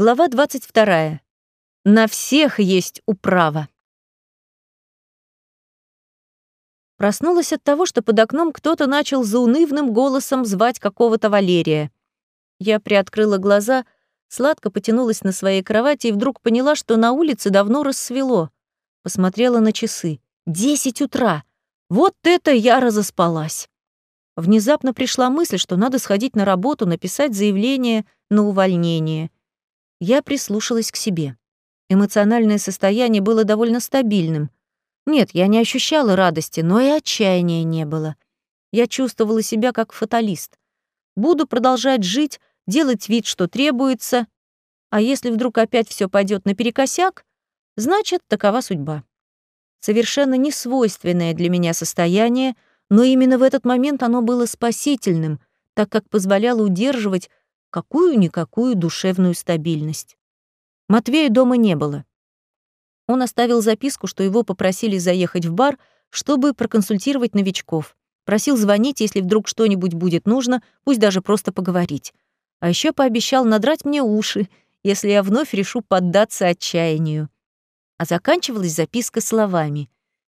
Глава 22. На всех есть управа. Проснулась от того, что под окном кто-то начал заунывным голосом звать какого-то Валерия. Я приоткрыла глаза, сладко потянулась на своей кровати и вдруг поняла, что на улице давно рассвело. Посмотрела на часы. Десять утра. Вот это я разоспалась. Внезапно пришла мысль, что надо сходить на работу, написать заявление на увольнение — я прислушалась к себе. Эмоциональное состояние было довольно стабильным. Нет, я не ощущала радости, но и отчаяния не было. Я чувствовала себя как фаталист. Буду продолжать жить, делать вид, что требуется, а если вдруг опять все пойдет наперекосяк, значит, такова судьба. Совершенно несвойственное для меня состояние, но именно в этот момент оно было спасительным, так как позволяло удерживать какую-никакую душевную стабильность. Матвея дома не было. Он оставил записку, что его попросили заехать в бар, чтобы проконсультировать новичков. Просил звонить, если вдруг что-нибудь будет нужно, пусть даже просто поговорить. А еще пообещал надрать мне уши, если я вновь решу поддаться отчаянию. А заканчивалась записка словами.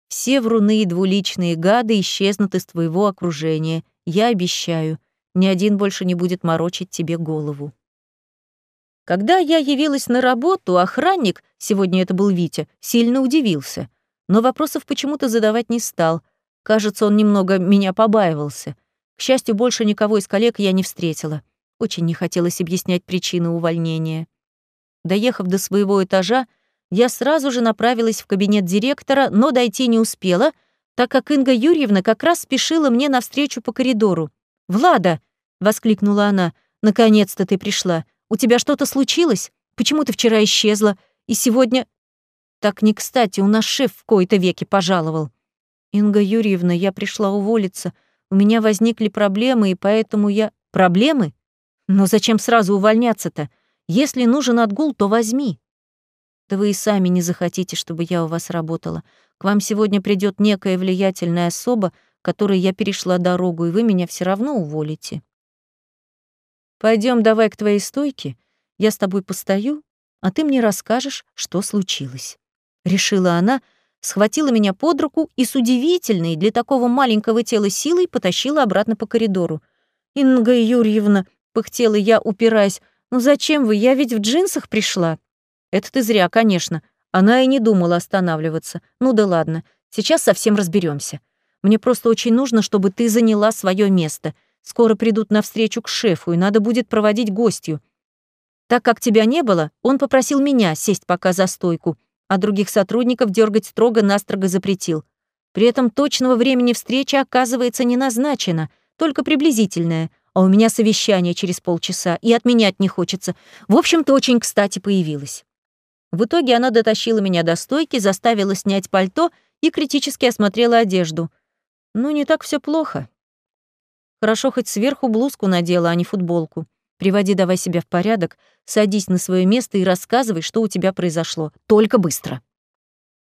«Все вруны и двуличные гады исчезнут из твоего окружения. Я обещаю. Ни один больше не будет морочить тебе голову. Когда я явилась на работу, охранник, сегодня это был Витя, сильно удивился, но вопросов почему-то задавать не стал. Кажется, он немного меня побаивался. К счастью, больше никого из коллег я не встретила. Очень не хотелось объяснять причины увольнения. Доехав до своего этажа, я сразу же направилась в кабинет директора, но дойти не успела, так как Инга Юрьевна как раз спешила мне навстречу по коридору. «Влада!» — воскликнула она. «Наконец-то ты пришла. У тебя что-то случилось? Почему ты вчера исчезла? И сегодня...» «Так не кстати, у нас шеф в кои-то веки пожаловал». «Инга Юрьевна, я пришла уволиться. У меня возникли проблемы, и поэтому я...» «Проблемы? Но зачем сразу увольняться-то? Если нужен отгул, то возьми». «Да вы и сами не захотите, чтобы я у вас работала. К вам сегодня придет некая влиятельная особа, которой я перешла дорогу, и вы меня все равно уволите. Пойдем давай к твоей стойке, я с тобой постою, а ты мне расскажешь, что случилось. Решила она, схватила меня под руку и с удивительной для такого маленького тела силой потащила обратно по коридору. «Инга Юрьевна», — пыхтела я, упираясь, «ну зачем вы, я ведь в джинсах пришла». «Это ты зря, конечно». Она и не думала останавливаться. «Ну да ладно, сейчас совсем разберемся. Мне просто очень нужно, чтобы ты заняла свое место. Скоро придут навстречу к шефу, и надо будет проводить гостью. Так как тебя не было, он попросил меня сесть пока за стойку, а других сотрудников дергать строго-настрого запретил. При этом точного времени встречи, оказывается, не назначено, только приблизительное, а у меня совещание через полчаса, и отменять не хочется. В общем-то, очень кстати появилась. В итоге она дотащила меня до стойки, заставила снять пальто и критически осмотрела одежду — ну, не так все плохо. Хорошо, хоть сверху блузку надела, а не футболку. Приводи давай себя в порядок, садись на свое место и рассказывай, что у тебя произошло. Только быстро.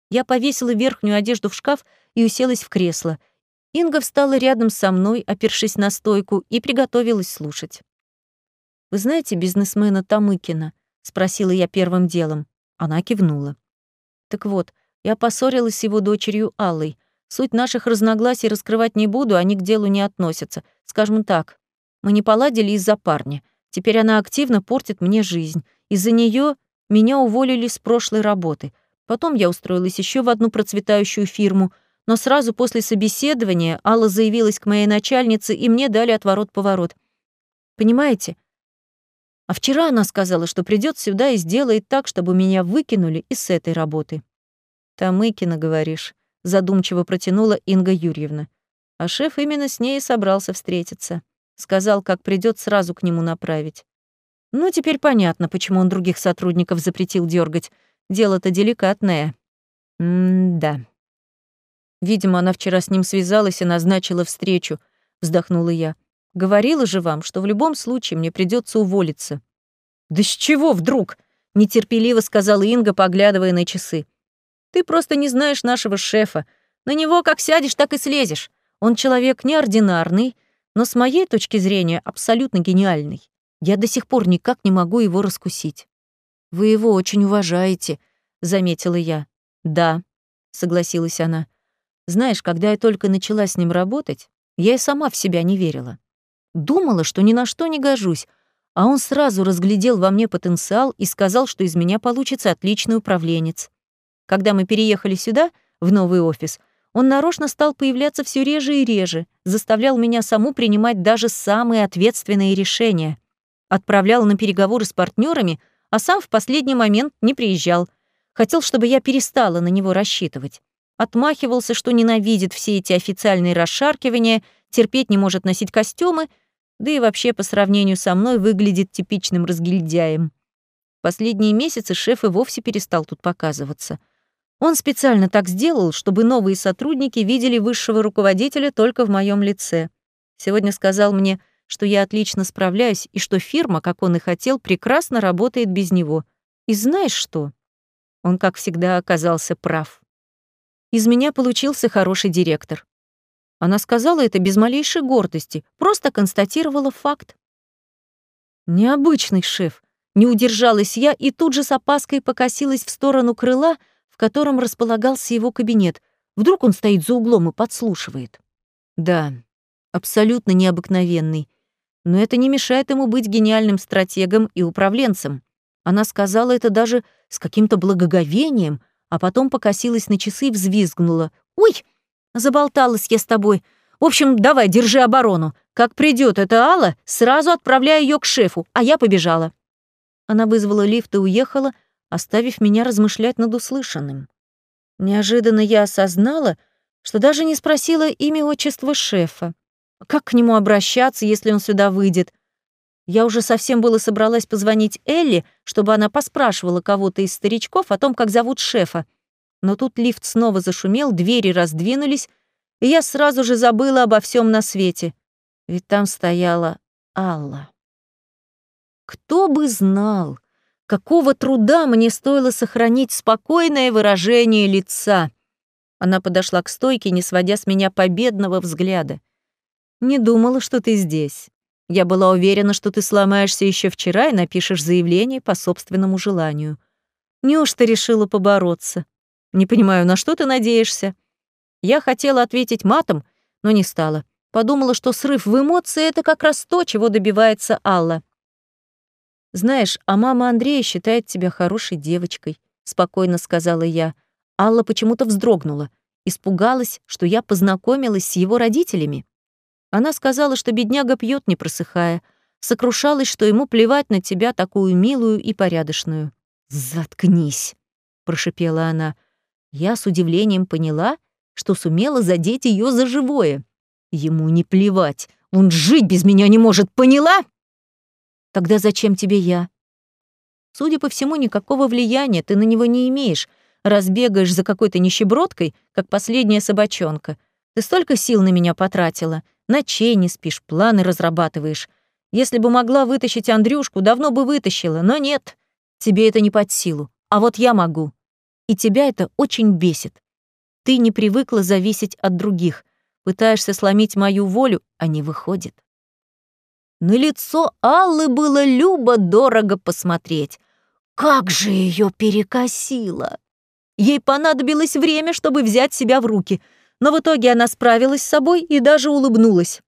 Я повесила верхнюю одежду в шкаф и уселась в кресло. Инга встала рядом со мной, опершись на стойку, и приготовилась слушать. «Вы знаете бизнесмена Тамыкина?» — спросила я первым делом. Она кивнула. «Так вот, я поссорилась с его дочерью Аллой. Суть наших разногласий раскрывать не буду, они к делу не относятся. Скажем так, мы не поладили из-за парня. Теперь она активно портит мне жизнь. Из-за нее меня уволили с прошлой работы. Потом я устроилась еще в одну процветающую фирму, но сразу после собеседования Алла заявилась к моей начальнице, и мне дали отворот-поворот. Понимаете? А вчера она сказала, что придет сюда и сделает так, чтобы меня выкинули из этой работы. Тамыкина, говоришь задумчиво протянула Инга Юрьевна. А шеф именно с ней и собрался встретиться. Сказал, как придет сразу к нему направить. Ну, теперь понятно, почему он других сотрудников запретил дергать. Дело-то деликатное. М-да. Видимо, она вчера с ним связалась и назначила встречу, вздохнула я. Говорила же вам, что в любом случае мне придется уволиться. Да с чего вдруг? нетерпеливо сказала Инга, поглядывая на часы. Ты просто не знаешь нашего шефа. На него как сядешь, так и слезешь. Он человек неординарный, но с моей точки зрения абсолютно гениальный. Я до сих пор никак не могу его раскусить. «Вы его очень уважаете», — заметила я. «Да», — согласилась она. «Знаешь, когда я только начала с ним работать, я и сама в себя не верила. Думала, что ни на что не гожусь, а он сразу разглядел во мне потенциал и сказал, что из меня получится отличный управленец. Когда мы переехали сюда, в новый офис, он нарочно стал появляться все реже и реже, заставлял меня саму принимать даже самые ответственные решения. Отправлял на переговоры с партнерами, а сам в последний момент не приезжал. Хотел, чтобы я перестала на него рассчитывать. Отмахивался, что ненавидит все эти официальные расшаркивания, терпеть не может носить костюмы — да и вообще по сравнению со мной выглядит типичным разгильдяем. Последние месяцы шеф и вовсе перестал тут показываться. Он специально так сделал, чтобы новые сотрудники видели высшего руководителя только в моем лице. Сегодня сказал мне, что я отлично справляюсь и что фирма, как он и хотел, прекрасно работает без него. И знаешь что? Он, как всегда, оказался прав. Из меня получился хороший директор. Она сказала это без малейшей гордости, просто констатировала факт. Необычный шеф. Не удержалась я и тут же с опаской покосилась в сторону крыла, в котором располагался его кабинет. Вдруг он стоит за углом и подслушивает. Да, абсолютно необыкновенный. Но это не мешает ему быть гениальным стратегом и управленцем. Она сказала это даже с каким-то благоговением, а потом покосилась на часы и взвизгнула. «Ой, Заболталась я с тобой. В общем, давай, держи оборону. Как придет эта Алла, сразу отправляй ее к шефу, а я побежала». Она вызвала лифт и уехала, оставив меня размышлять над услышанным. Неожиданно я осознала, что даже не спросила имя отчества шефа. Как к нему обращаться, если он сюда выйдет? Я уже совсем было собралась позвонить Элли, чтобы она поспрашивала кого-то из старичков о том, как зовут шефа, но тут лифт снова зашумел, двери раздвинулись, и я сразу же забыла обо всем на свете. Ведь там стояла Алла. Кто бы знал, какого труда мне стоило сохранить спокойное выражение лица. Она подошла к стойке, не сводя с меня победного взгляда. «Не думала, что ты здесь. Я была уверена, что ты сломаешься еще вчера и напишешь заявление по собственному желанию. Неужто решила побороться? Не понимаю, на что ты надеешься? Я хотела ответить матом, но не стала. Подумала, что срыв в эмоции — это как раз то, чего добивается Алла. «Знаешь, а мама Андрея считает тебя хорошей девочкой», — спокойно сказала я. Алла почему-то вздрогнула, испугалась, что я познакомилась с его родителями. Она сказала, что бедняга пьет, не просыхая, сокрушалась, что ему плевать на тебя, такую милую и порядочную. «Заткнись», — прошипела она. Я с удивлением поняла, что сумела задеть ее за живое. Ему не плевать, он жить без меня не может, поняла? Тогда зачем тебе я? Судя по всему, никакого влияния ты на него не имеешь, разбегаешь за какой-то нищебродкой, как последняя собачонка. Ты столько сил на меня потратила, ночей не спишь, планы разрабатываешь. Если бы могла вытащить Андрюшку, давно бы вытащила, но нет. Тебе это не под силу, а вот я могу и тебя это очень бесит. Ты не привыкла зависеть от других, пытаешься сломить мою волю, а не выходит. На лицо Аллы было любо-дорого посмотреть. Как же ее перекосило! Ей понадобилось время, чтобы взять себя в руки, но в итоге она справилась с собой и даже улыбнулась.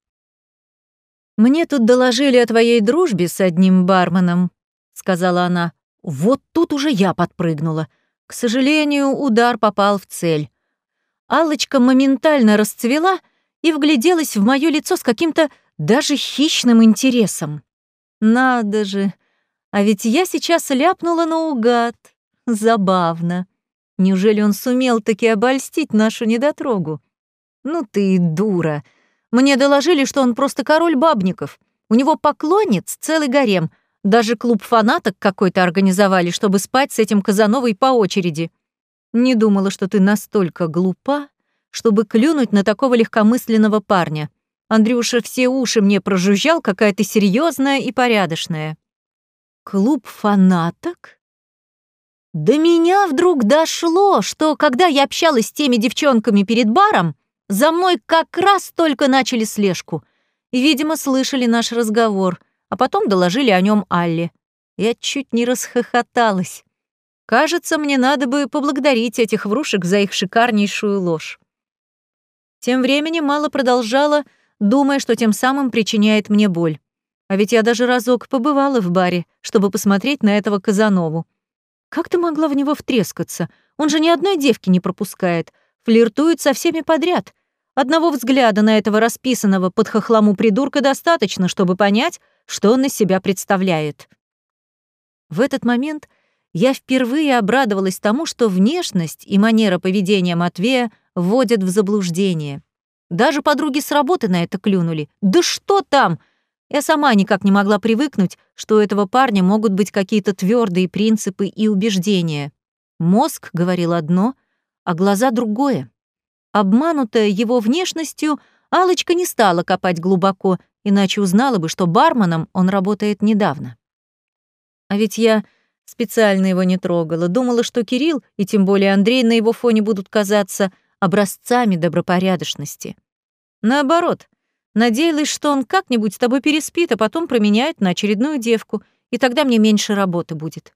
«Мне тут доложили о твоей дружбе с одним барменом», — сказала она. Вот тут уже я подпрыгнула — к сожалению, удар попал в цель. Аллочка моментально расцвела и вгляделась в моё лицо с каким-то даже хищным интересом. Надо же, а ведь я сейчас ляпнула наугад. Забавно. Неужели он сумел таки обольстить нашу недотрогу? Ну ты дура. Мне доложили, что он просто король бабников. У него поклонниц целый гарем — даже клуб фанаток какой-то организовали, чтобы спать с этим Казановой по очереди. Не думала, что ты настолько глупа, чтобы клюнуть на такого легкомысленного парня. Андрюша все уши мне прожужжал, какая ты серьезная и порядочная. Клуб фанаток? До меня вдруг дошло, что когда я общалась с теми девчонками перед баром, за мной как раз только начали слежку. Видимо, слышали наш разговор — а потом доложили о нем Алле. Я чуть не расхохоталась. Кажется, мне надо бы поблагодарить этих врушек за их шикарнейшую ложь. Тем временем Мала продолжала, думая, что тем самым причиняет мне боль. А ведь я даже разок побывала в баре, чтобы посмотреть на этого Казанову. Как ты могла в него втрескаться? Он же ни одной девки не пропускает. Флиртует со всеми подряд. Одного взгляда на этого расписанного под хохлому придурка достаточно, чтобы понять, что он из себя представляет. В этот момент я впервые обрадовалась тому, что внешность и манера поведения Матвея вводят в заблуждение. Даже подруги с работы на это клюнули. Да что там! Я сама никак не могла привыкнуть, что у этого парня могут быть какие-то твердые принципы и убеждения. Мозг говорил одно, а глаза другое. Обманутая его внешностью, алочка не стала копать глубоко, иначе узнала бы, что барменом он работает недавно. А ведь я специально его не трогала, думала, что Кирилл и тем более Андрей на его фоне будут казаться образцами добропорядочности. Наоборот, надеялась, что он как-нибудь с тобой переспит, а потом променяет на очередную девку, и тогда мне меньше работы будет.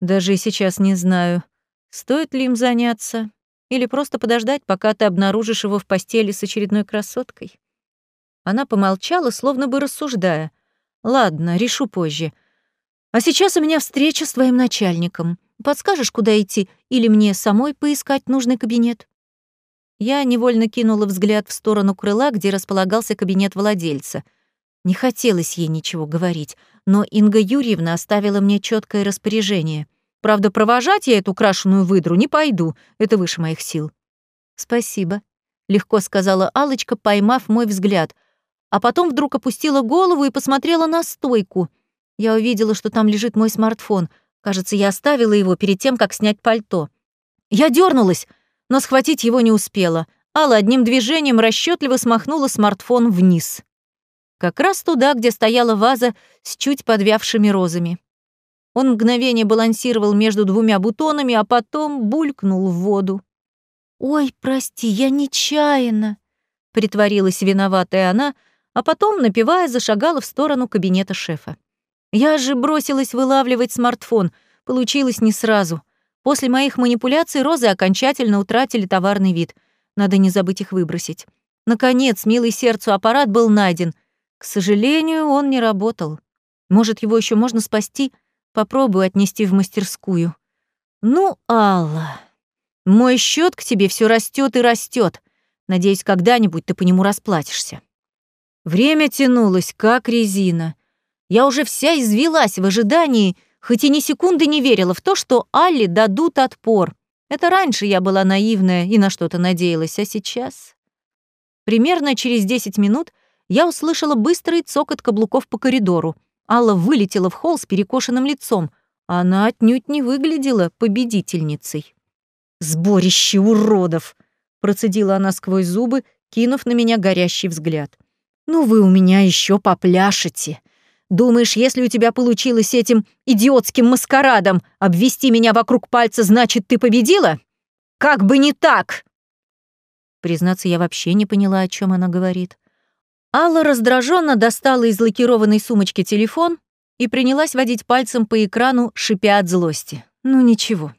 Даже и сейчас не знаю, стоит ли им заняться. Или просто подождать, пока ты обнаружишь его в постели с очередной красоткой? Она помолчала, словно бы рассуждая. «Ладно, решу позже. А сейчас у меня встреча с твоим начальником. Подскажешь, куда идти, или мне самой поискать нужный кабинет?» Я невольно кинула взгляд в сторону крыла, где располагался кабинет владельца. Не хотелось ей ничего говорить, но Инга Юрьевна оставила мне четкое распоряжение — Правда, провожать я эту крашеную выдру не пойду, это выше моих сил. Спасибо, легко сказала Алочка, поймав мой взгляд, а потом вдруг опустила голову и посмотрела на стойку. Я увидела, что там лежит мой смартфон. Кажется, я оставила его перед тем, как снять пальто. Я дернулась, но схватить его не успела. Алла одним движением расчетливо смахнула смартфон вниз. Как раз туда, где стояла ваза с чуть подвявшими розами. Он мгновение балансировал между двумя бутонами, а потом булькнул в воду. «Ой, прости, я нечаянно», — притворилась виноватая она, а потом, напивая, зашагала в сторону кабинета шефа. Я же бросилась вылавливать смартфон. Получилось не сразу. После моих манипуляций розы окончательно утратили товарный вид. Надо не забыть их выбросить. Наконец, милый сердцу аппарат был найден. К сожалению, он не работал. Может, его еще можно спасти — Попробую отнести в мастерскую. Ну, Алла, мой счет к тебе все растет и растет. Надеюсь, когда-нибудь ты по нему расплатишься. Время тянулось, как резина. Я уже вся извелась в ожидании, хоть и ни секунды не верила в то, что Алле дадут отпор. Это раньше я была наивная и на что-то надеялась, а сейчас... Примерно через 10 минут я услышала быстрый цокот каблуков по коридору — Алла вылетела в холл с перекошенным лицом. Она отнюдь не выглядела победительницей. «Сборище уродов!» — процедила она сквозь зубы, кинув на меня горящий взгляд. «Ну вы у меня еще попляшете. Думаешь, если у тебя получилось этим идиотским маскарадом обвести меня вокруг пальца, значит, ты победила? Как бы не так!» Признаться, я вообще не поняла, о чем она говорит. Алла раздраженно достала из лакированной сумочки телефон и принялась водить пальцем по экрану, шипя от злости. Ну ничего.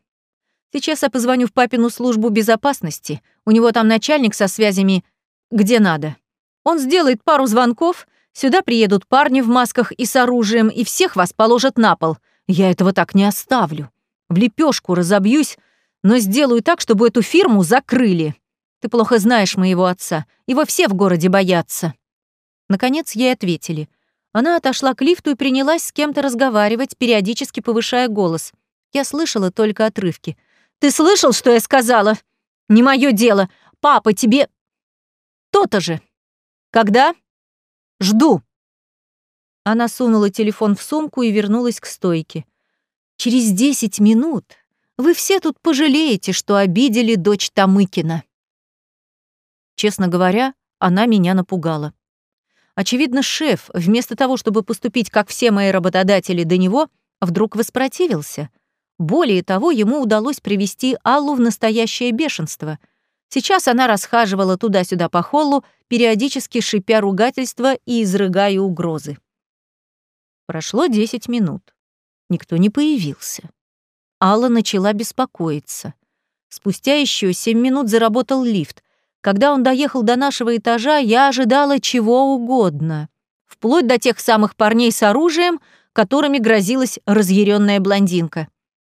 Сейчас я позвоню в папину службу безопасности. У него там начальник со связями где надо. Он сделает пару звонков, сюда приедут парни в масках и с оружием, и всех вас положат на пол. Я этого так не оставлю. В лепешку разобьюсь, но сделаю так, чтобы эту фирму закрыли. Ты плохо знаешь моего отца. Его все в городе боятся. Наконец ей ответили. Она отошла к лифту и принялась с кем-то разговаривать, периодически повышая голос. Я слышала только отрывки. «Ты слышал, что я сказала? Не мое дело. Папа тебе...» «То-то же. Когда?» «Жду». Она сунула телефон в сумку и вернулась к стойке. «Через десять минут вы все тут пожалеете, что обидели дочь Тамыкина». Честно говоря, она меня напугала. Очевидно, шеф, вместо того, чтобы поступить, как все мои работодатели до него, вдруг воспротивился. Более того, ему удалось привести Аллу в настоящее бешенство. Сейчас она расхаживала туда-сюда по холлу, периодически шипя ругательства и изрыгая угрозы. Прошло 10 минут. Никто не появился. Алла начала беспокоиться. Спустя еще семь минут заработал лифт. Когда он доехал до нашего этажа, я ожидала чего угодно. Вплоть до тех самых парней с оружием, которыми грозилась разъяренная блондинка.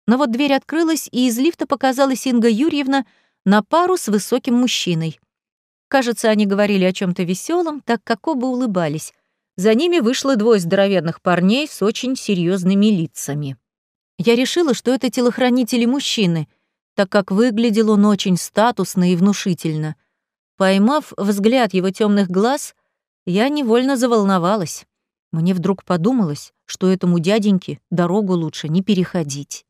Но вот дверь открылась, и из лифта показалась Инга Юрьевна на пару с высоким мужчиной. Кажется, они говорили о чем то веселом, так как оба улыбались. За ними вышло двое здоровенных парней с очень серьезными лицами. Я решила, что это телохранители мужчины, так как выглядел он очень статусно и внушительно. Поймав взгляд его темных глаз, я невольно заволновалась. Мне вдруг подумалось, что этому дяденьке дорогу лучше не переходить.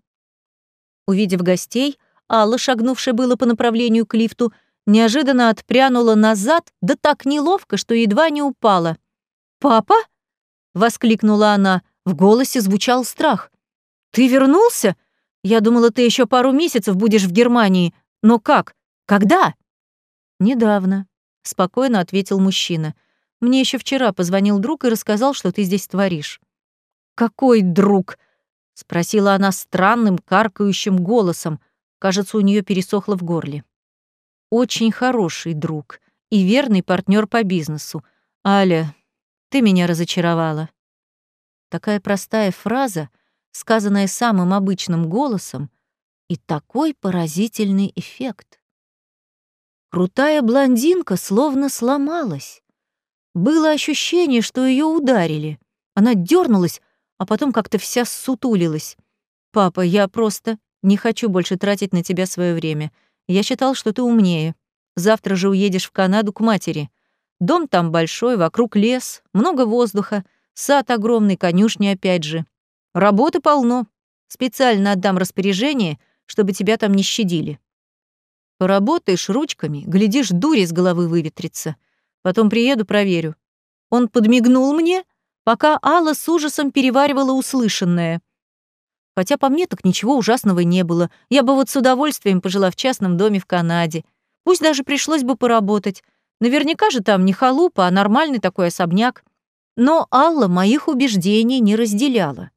Увидев гостей, Алла, шагнувшая было по направлению к лифту, неожиданно отпрянула назад, да так неловко, что едва не упала. «Папа?» — воскликнула она. В голосе звучал страх. «Ты вернулся? Я думала, ты еще пару месяцев будешь в Германии. Но как? Когда?» «Недавно», — спокойно ответил мужчина. «Мне еще вчера позвонил друг и рассказал, что ты здесь творишь». «Какой друг?» — спросила она странным, каркающим голосом. Кажется, у нее пересохло в горле. «Очень хороший друг и верный партнер по бизнесу. Аля, ты меня разочаровала». Такая простая фраза, сказанная самым обычным голосом, и такой поразительный эффект. Крутая блондинка словно сломалась. Было ощущение, что ее ударили. Она дернулась, а потом как-то вся сутулилась. «Папа, я просто не хочу больше тратить на тебя свое время. Я считал, что ты умнее. Завтра же уедешь в Канаду к матери. Дом там большой, вокруг лес, много воздуха, сад огромный, конюшни опять же. Работы полно. Специально отдам распоряжение, чтобы тебя там не щадили. Поработаешь ручками, глядишь, дури с головы выветрится. Потом приеду, проверю. Он подмигнул мне, пока Алла с ужасом переваривала услышанное. Хотя по мне так ничего ужасного не было. Я бы вот с удовольствием пожила в частном доме в Канаде. Пусть даже пришлось бы поработать. Наверняка же там не халупа, а нормальный такой особняк. Но Алла моих убеждений не разделяла.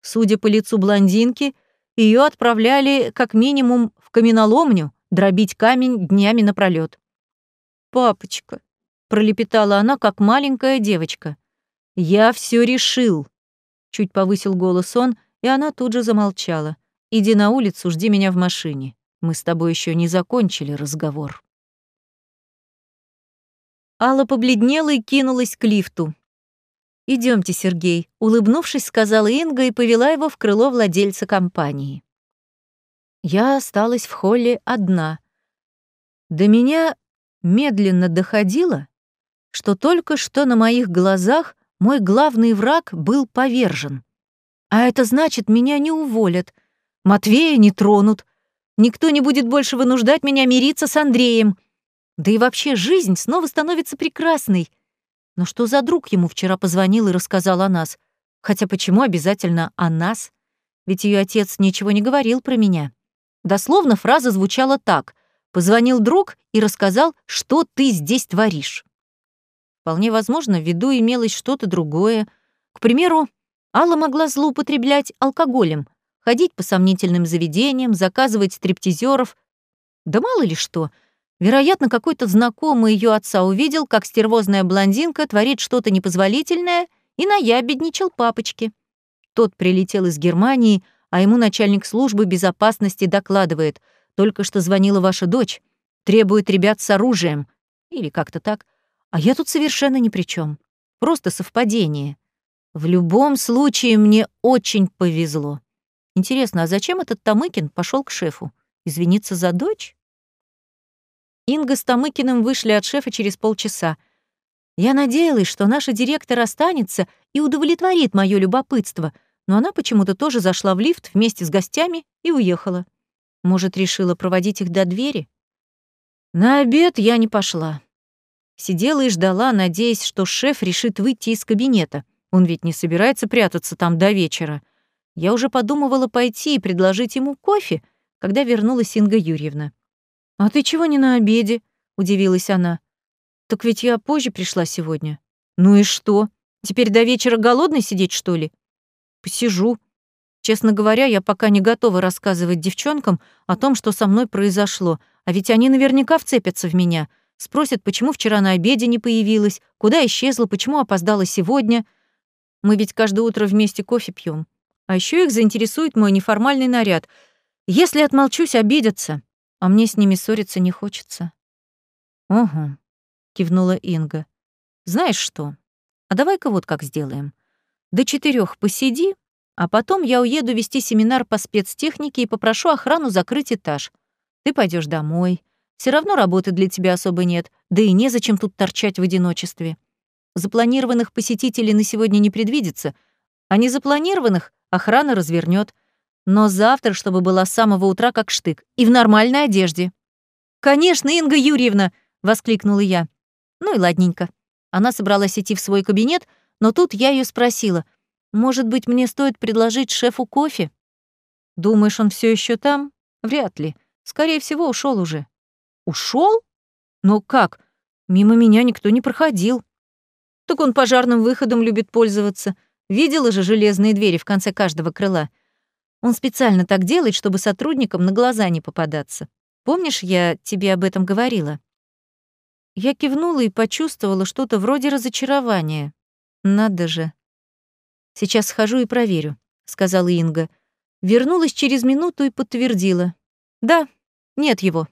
Судя по лицу блондинки, ее отправляли как минимум в каменоломню дробить камень днями напролёт. «Папочка», — пролепетала она, как маленькая девочка, — «я все решил», — чуть повысил голос он, и она тут же замолчала. «Иди на улицу, жди меня в машине. Мы с тобой еще не закончили разговор». Алла побледнела и кинулась к лифту. Идемте, Сергей», — улыбнувшись, сказала Инга и повела его в крыло владельца компании. Я осталась в холле одна. До меня медленно доходило, что только что на моих глазах мой главный враг был повержен. А это значит, меня не уволят, Матвея не тронут, никто не будет больше вынуждать меня мириться с Андреем. Да и вообще жизнь снова становится прекрасной. Но что за друг ему вчера позвонил и рассказал о нас? Хотя почему обязательно о нас? Ведь ее отец ничего не говорил про меня. Дословно фраза звучала так. Позвонил друг и рассказал, что ты здесь творишь. Вполне возможно, в виду имелось что-то другое. К примеру, Алла могла злоупотреблять алкоголем, ходить по сомнительным заведениям, заказывать стриптизеров. Да мало ли что. Вероятно, какой-то знакомый ее отца увидел, как стервозная блондинка творит что-то непозволительное и наябедничал папочке. Тот прилетел из Германии, а ему начальник службы безопасности докладывает, только что звонила ваша дочь, требует ребят с оружием. Или как-то так. А я тут совершенно ни при чем. Просто совпадение. В любом случае мне очень повезло. Интересно, а зачем этот Тамыкин пошел к шефу? Извиниться за дочь? Инга с Тамыкиным вышли от шефа через полчаса. Я надеялась, что наша директор останется и удовлетворит мое любопытство — но она почему-то тоже зашла в лифт вместе с гостями и уехала. Может, решила проводить их до двери? На обед я не пошла. Сидела и ждала, надеясь, что шеф решит выйти из кабинета. Он ведь не собирается прятаться там до вечера. Я уже подумывала пойти и предложить ему кофе, когда вернулась Инга Юрьевна. «А ты чего не на обеде?» — удивилась она. «Так ведь я позже пришла сегодня». «Ну и что? Теперь до вечера голодной сидеть, что ли?» Посижу. Честно говоря, я пока не готова рассказывать девчонкам о том, что со мной произошло, а ведь они наверняка вцепятся в меня. Спросят, почему вчера на обеде не появилась, куда исчезла, почему опоздала сегодня. Мы ведь каждое утро вместе кофе пьем. А еще их заинтересует мой неформальный наряд. Если отмолчусь, обидятся, а мне с ними ссориться не хочется. «Угу», — кивнула Инга. «Знаешь что? А давай-ка вот как сделаем. До четырех посиди, а потом я уеду вести семинар по спецтехнике и попрошу охрану закрыть этаж. Ты пойдешь домой. Все равно работы для тебя особо нет, да и незачем тут торчать в одиночестве. Запланированных посетителей на сегодня не предвидится, а незапланированных охрана развернет. Но завтра, чтобы была с самого утра как штык, и в нормальной одежде. «Конечно, Инга Юрьевна!» — воскликнула я. Ну и ладненько. Она собралась идти в свой кабинет, но тут я ее спросила, может быть, мне стоит предложить шефу кофе? Думаешь, он все еще там? Вряд ли. Скорее всего, ушел уже. Ушел? Ну как? Мимо меня никто не проходил. Так он пожарным выходом любит пользоваться. Видела же железные двери в конце каждого крыла. Он специально так делает, чтобы сотрудникам на глаза не попадаться. Помнишь, я тебе об этом говорила? Я кивнула и почувствовала что-то вроде разочарования. Надо же. Сейчас схожу и проверю, сказала Инга. Вернулась через минуту и подтвердила. Да, нет его.